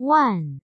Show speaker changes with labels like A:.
A: one.